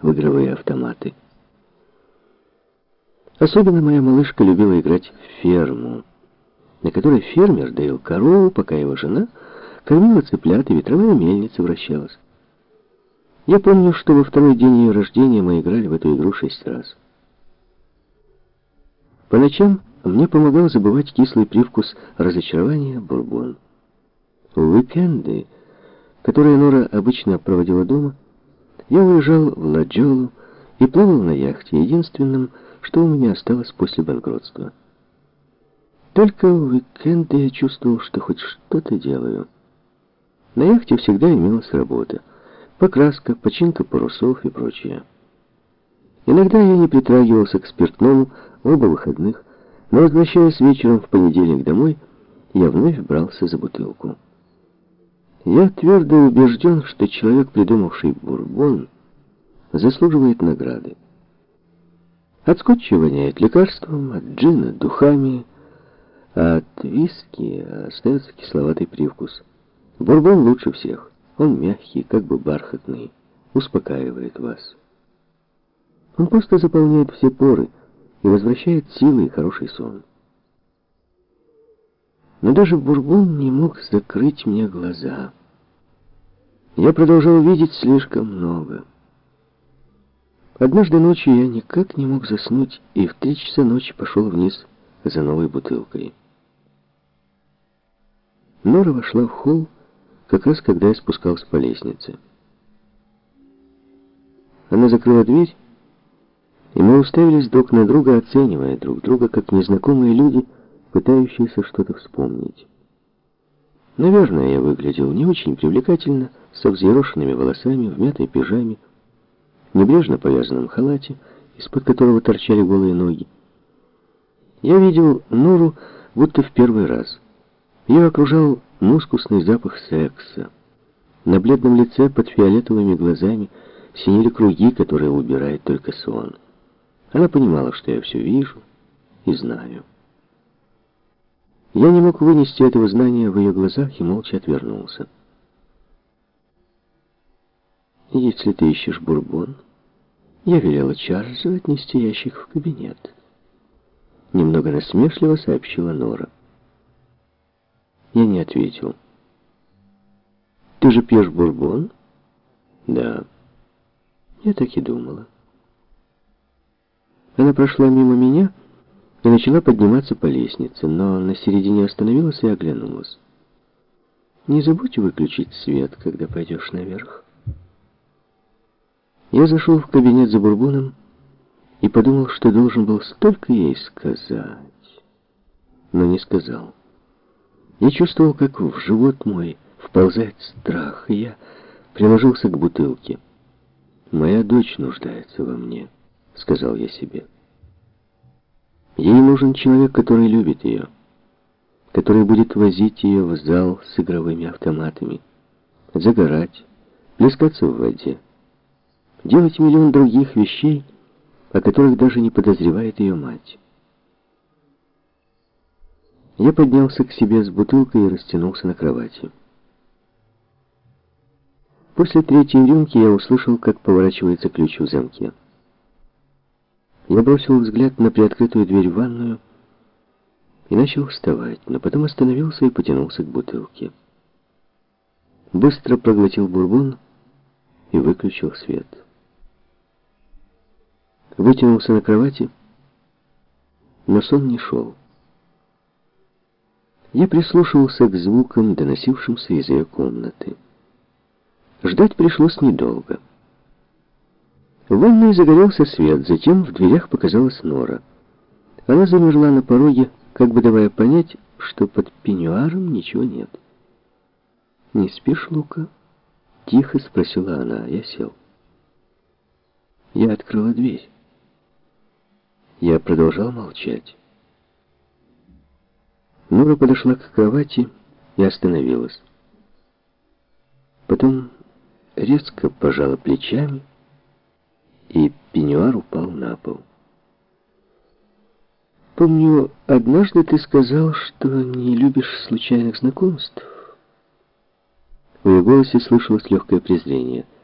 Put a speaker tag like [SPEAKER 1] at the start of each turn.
[SPEAKER 1] в игровые автоматы. Особенно моя малышка любила играть в ферму, на которой фермер доил корову, пока его жена кормила цыплят, и ветровая мельница вращалась. Я помню, что во второй день ее рождения мы играли в эту игру шесть раз. По ночам мне помогал забывать кислый привкус разочарования бурбон. В уикенды, которые Нора обычно проводила дома, я уезжал в Ладжолу и плавал на яхте, единственным, что у меня осталось после банкротства. Только в уикенды я чувствовал, что хоть что-то делаю. На яхте всегда имелась работа. Покраска, починка парусов и прочее. Иногда я не притрагивался к спиртному оба выходных, но возвращаясь вечером в понедельник домой, я вновь брался за бутылку. Я твердо убежден, что человек, придумавший бурбон, заслуживает награды. От скотча воняет лекарством, от джина — духами, а от виски остается кисловатый привкус. Бурбон лучше всех. Он мягкий, как бы бархатный, успокаивает вас. Он просто заполняет все поры и возвращает силы и хороший сон. Но даже бурбон не мог закрыть мне глаза. Я продолжал видеть слишком много. Однажды ночью я никак не мог заснуть, и в три часа ночи пошел вниз за новой бутылкой. Нора вошла в холл, как раз когда я спускался по лестнице. Она закрыла дверь, и мы уставились друг на друга, оценивая друг друга, как незнакомые люди, пытающиеся что-то вспомнить. Наверное, я выглядел не очень привлекательно, со взъерошенными волосами, в мятой пижаме, небрежно повязанном халате, из-под которого торчали голые ноги. Я видел Нуру будто в первый раз. Ее окружал мускусный запах секса. На бледном лице под фиолетовыми глазами синели круги, которые убирает только сон. Она понимала, что я все вижу и знаю. Я не мог вынести этого знания в ее глазах и молча отвернулся. «Если ты ищешь бурбон...» Я велела Чарльзу отнести ящик в кабинет. Немного насмешливо сообщила Нора. Я не ответил. Ты же пьешь бурбон? Да. Я так и думала. Она прошла мимо меня и начала подниматься по лестнице, но на середине остановилась и оглянулась. Не забудь выключить свет, когда пойдешь наверх. Я зашел в кабинет за бурбоном и подумал, что должен был столько ей сказать, но не сказал. Я чувствовал, как в живот мой вползает страх, и я приложился к бутылке. «Моя дочь нуждается во мне», — сказал я себе. Ей нужен человек, который любит ее, который будет возить ее в зал с игровыми автоматами, загорать, плескаться в воде делать миллион других вещей, о которых даже не подозревает ее мать. Я поднялся к себе с бутылкой и растянулся на кровати. После третьей рюмки я услышал, как поворачивается ключ в замке. Я бросил взгляд на приоткрытую дверь в ванную и начал вставать, но потом остановился и потянулся к бутылке. Быстро проглотил бурбон и выключил свет вытянулся на кровати, но сон не шел. Я прислушивался к звукам, доносившимся из ее комнаты. Ждать пришлось недолго. В ванной загорелся свет, затем в дверях показалась Нора. Она замерла на пороге, как бы давая понять, что под пеньюаром ничего нет. «Не спишь, Лука?» — тихо спросила она. Я сел. Я открыла дверь. Я продолжал молчать. Нура подошла к кровати и остановилась. Потом резко пожала плечами, и пеньюар упал на пол. «Помню, однажды ты сказал, что не любишь случайных знакомств». В ее голосе слышалось легкое презрение –